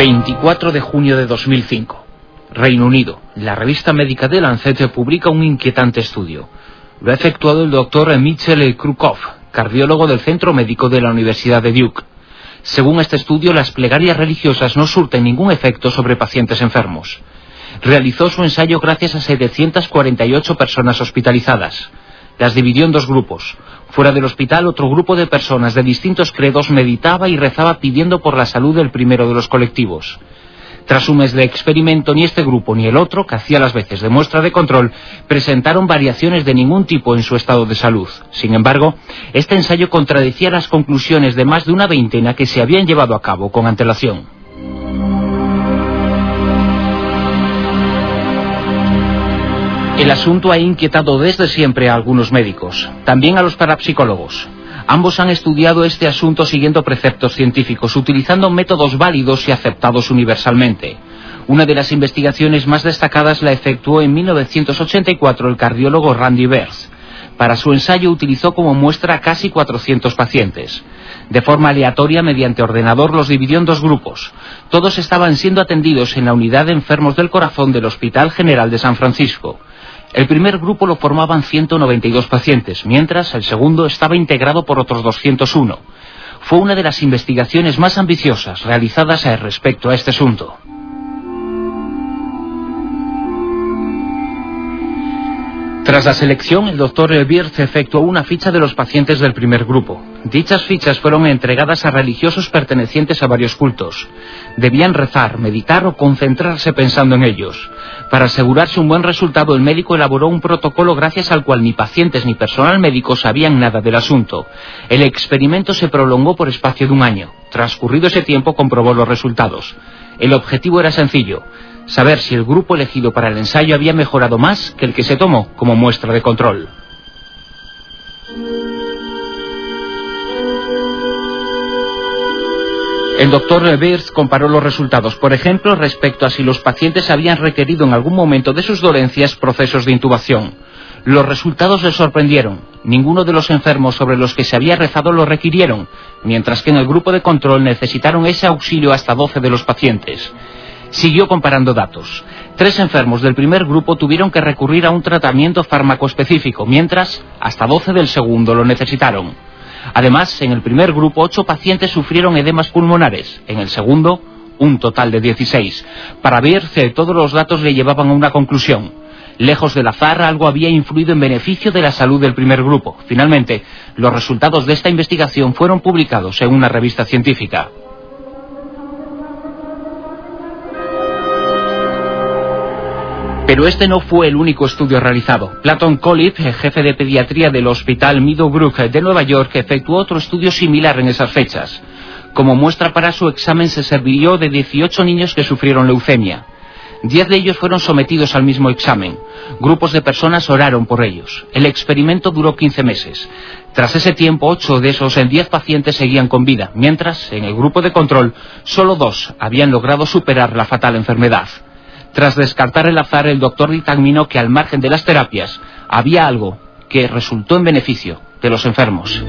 24 de junio de 2005. Reino Unido. La revista médica de Lancet publica un inquietante estudio. Lo ha efectuado el doctor Mitchell Krukov, cardiólogo del Centro Médico de la Universidad de Duke. Según este estudio, las plegarias religiosas no surten ningún efecto sobre pacientes enfermos. Realizó su ensayo gracias a 748 personas hospitalizadas. Las dividió en dos grupos. Fuera del hospital, otro grupo de personas de distintos credos meditaba y rezaba pidiendo por la salud del primero de los colectivos. Tras un mes de experimento, ni este grupo ni el otro, que hacía las veces de muestra de control, presentaron variaciones de ningún tipo en su estado de salud. Sin embargo, este ensayo contradecía las conclusiones de más de una veintena que se habían llevado a cabo con antelación. El asunto ha inquietado desde siempre a algunos médicos, también a los parapsicólogos. Ambos han estudiado este asunto siguiendo preceptos científicos, utilizando métodos válidos y aceptados universalmente. Una de las investigaciones más destacadas la efectuó en 1984 el cardiólogo Randy Bers. Para su ensayo utilizó como muestra casi 400 pacientes. De forma aleatoria, mediante ordenador, los dividió en dos grupos. Todos estaban siendo atendidos en la unidad de enfermos del corazón del Hospital General de San Francisco. El primer grupo lo formaban 192 pacientes, mientras el segundo estaba integrado por otros 201. Fue una de las investigaciones más ambiciosas realizadas respecto a este asunto. Tras la selección, el doctor Bierz efectuó una ficha de los pacientes del primer grupo. Dichas fichas fueron entregadas a religiosos pertenecientes a varios cultos. Debían rezar, meditar o concentrarse pensando en ellos. Para asegurarse un buen resultado, el médico elaboró un protocolo gracias al cual ni pacientes ni personal médico sabían nada del asunto. El experimento se prolongó por espacio de un año. Transcurrido ese tiempo, comprobó los resultados. El objetivo era sencillo, saber si el grupo elegido para el ensayo había mejorado más que el que se tomó como muestra de control. El doctor Beers comparó los resultados, por ejemplo, respecto a si los pacientes habían requerido en algún momento de sus dolencias procesos de intubación. Los resultados le sorprendieron. Ninguno de los enfermos sobre los que se había rezado lo requirieron, mientras que en el grupo de control necesitaron ese auxilio hasta 12 de los pacientes. Siguió comparando datos. Tres enfermos del primer grupo tuvieron que recurrir a un tratamiento fármaco específico, mientras hasta 12 del segundo lo necesitaron. Además, en el primer grupo, ocho pacientes sufrieron edemas pulmonares. En el segundo, un total de 16. Para ver si todos los datos le llevaban a una conclusión. Lejos del azar, algo había influido en beneficio de la salud del primer grupo. Finalmente, los resultados de esta investigación fueron publicados en una revista científica. Pero este no fue el único estudio realizado. Platon Collip, jefe de pediatría del Hospital Meadowbrook de Nueva York, efectuó otro estudio similar en esas fechas. Como muestra para su examen se sirvió de 18 niños que sufrieron leucemia. Diez de ellos fueron sometidos al mismo examen. Grupos de personas oraron por ellos. El experimento duró 15 meses. Tras ese tiempo, ocho de esos en diez pacientes seguían con vida, mientras en el grupo de control solo dos habían logrado superar la fatal enfermedad. Tras descartar el azar, el doctor dictaminó que al margen de las terapias había algo que resultó en beneficio de los enfermos.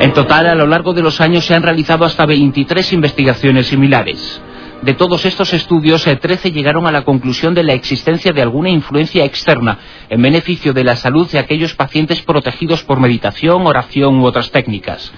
En total, a lo largo de los años se han realizado hasta 23 investigaciones similares. De todos estos estudios, 13 llegaron a la conclusión de la existencia de alguna influencia externa en beneficio de la salud de aquellos pacientes protegidos por meditación, oración u otras técnicas.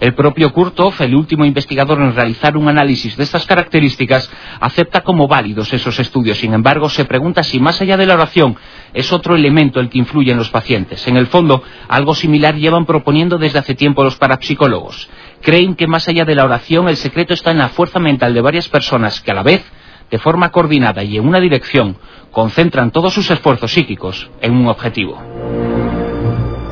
El propio Kurtov, el último investigador en realizar un análisis de estas características, acepta como válidos esos estudios. Sin embargo, se pregunta si más allá de la oración es otro elemento el que influye en los pacientes. En el fondo, algo similar llevan proponiendo desde hace tiempo los parapsicólogos. Creen que más allá de la oración el secreto está en la fuerza mental de varias personas que a la vez, de forma coordinada y en una dirección, concentran todos sus esfuerzos psíquicos en un objetivo.